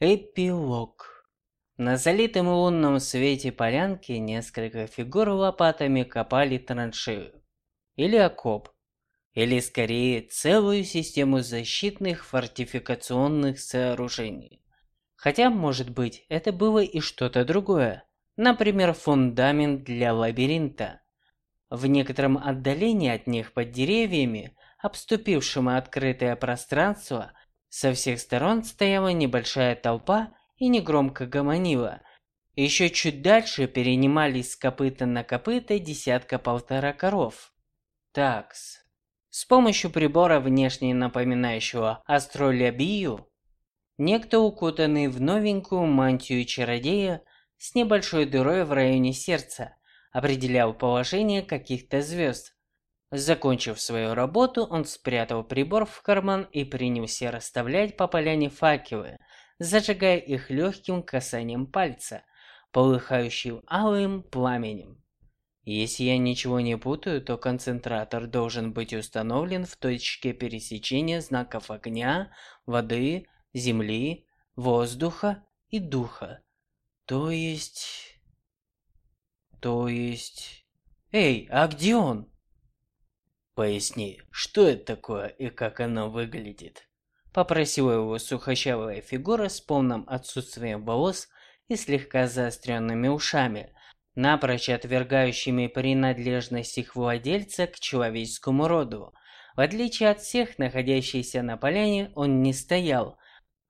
Эпилог. На залитом лунном свете полянке несколько фигур лопатами копали траншею. Или окоп. Или скорее целую систему защитных фортификационных сооружений. Хотя, может быть, это было и что-то другое. Например, фундамент для лабиринта. В некотором отдалении от них под деревьями, обступившим открытое пространство, со всех сторон стояла небольшая толпа и негромко гомонила. Еще чуть дальше перенимались с копыта на копыта десятка-полтора коров. Такс. С помощью прибора, внешне напоминающего астролябию, некто, укутанный в новенькую мантию чародея с небольшой дырой в районе сердца, определял положение каких-то звезд, Закончив свою работу, он спрятал прибор в карман и принялся расставлять по поляне факелы, зажигая их легким касанием пальца, полыхающим алым пламенем. Если я ничего не путаю, то концентратор должен быть установлен в точке пересечения знаков огня, воды, земли, воздуха и духа. То есть... То есть... Эй, а где он? «Поясни, что это такое и как оно выглядит?» Попросила его сухощавая фигура с полным отсутствием волос и слегка заостренными ушами, напрочь отвергающими принадлежность их владельца к человеческому роду. В отличие от всех находящихся на поляне, он не стоял,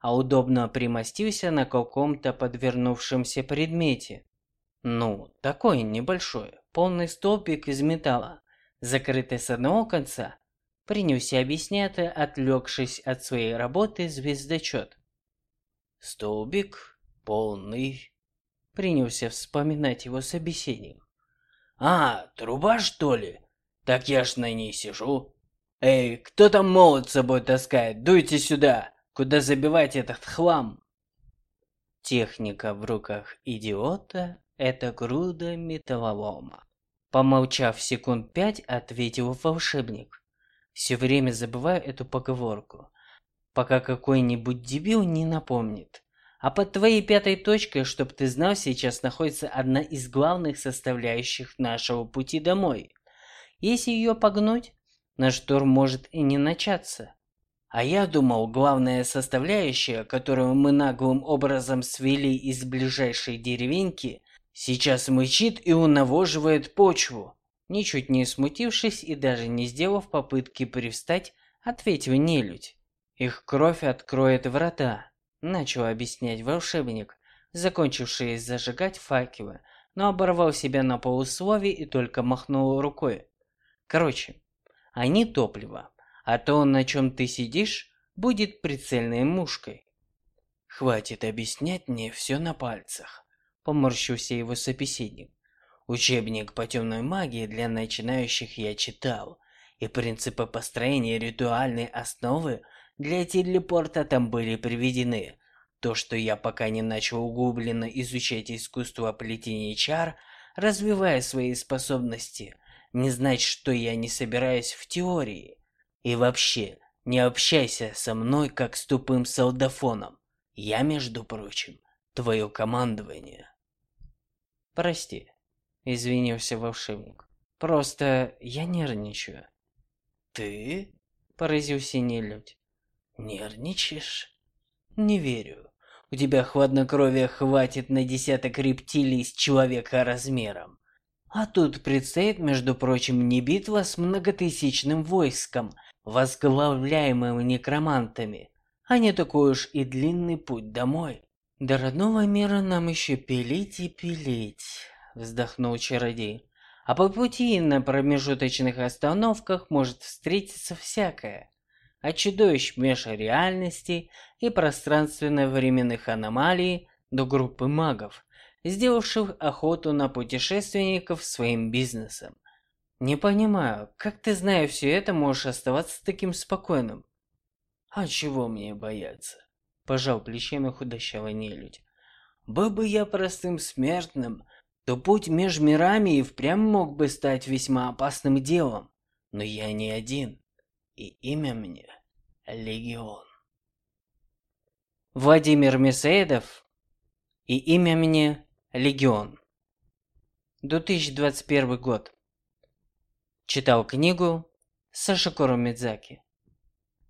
а удобно примостился на каком-то подвернувшемся предмете. Ну, такой небольшой, полный столбик из металла, закрытый с одного конца, принялся объяснять, отвлекшись от своей работы звездочет. Столбик полный. Принялся вспоминать его собеседник. А, труба что ли? Так я ж на ней сижу. Эй, кто там молот с собой таскает? Дуйте сюда. Куда забивать этот хлам? Техника в руках идиота – это груда металлолома. Помолчав секунд пять, ответил волшебник. Все время забываю эту поговорку, пока какой-нибудь дебил не напомнит. А под твоей пятой точкой, чтоб ты знал, сейчас находится одна из главных составляющих нашего пути домой. Если ее погнуть, наш тур может и не начаться. А я думал, главная составляющая, которую мы наглым образом свели из ближайшей деревеньки, Сейчас мычит и унавоживает почву. Ничуть не смутившись и даже не сделав попытки привстать, ответил нелюдь. Их кровь откроет врата, начал объяснять волшебник, закончивший зажигать факелы, но оборвал себя на полуслове и только махнул рукой. Короче, они топливо, а то, на чем ты сидишь, будет прицельной мушкой. Хватит объяснять мне все на пальцах. Поморщился его собеседник. Учебник по темной магии для начинающих я читал, и принципы построения ритуальной основы для телепорта там были приведены. То, что я пока не начал углубленно изучать искусство плетения чар, развивая свои способности, не значит, что я не собираюсь в теории. И вообще, не общайся со мной как с тупым солдафоном. Я, между прочим, твое командование. Прости, извинился волшебник. Просто я нервничаю. Ты? Поразился нелюдь. Нервничаешь? Не верю. У тебя хладнокровия хватит на десяток рептилий с человека размером. А тут предстоит, между прочим, не битва с многотысячным войском, возглавляемым некромантами, а не такой уж и длинный путь домой. До родного мира нам еще пилить и пилить, вздохнул чародей. А по пути на промежуточных остановках может встретиться всякое. От чудовищ межреальностей и пространственно-временных аномалий до группы магов, сделавших охоту на путешественников своим бизнесом. Не понимаю, как ты, зная все это, можешь оставаться таким спокойным? А чего мне бояться? Пожал плечами худощавый нелюдь. Был бы я простым смертным, то путь меж мирами и впрямь мог бы стать весьма опасным делом. Но я не один, и имя мне Легион. Владимир Месаедов и имя мне Легион. 2021 год. Читал книгу Саша Куромидзаки.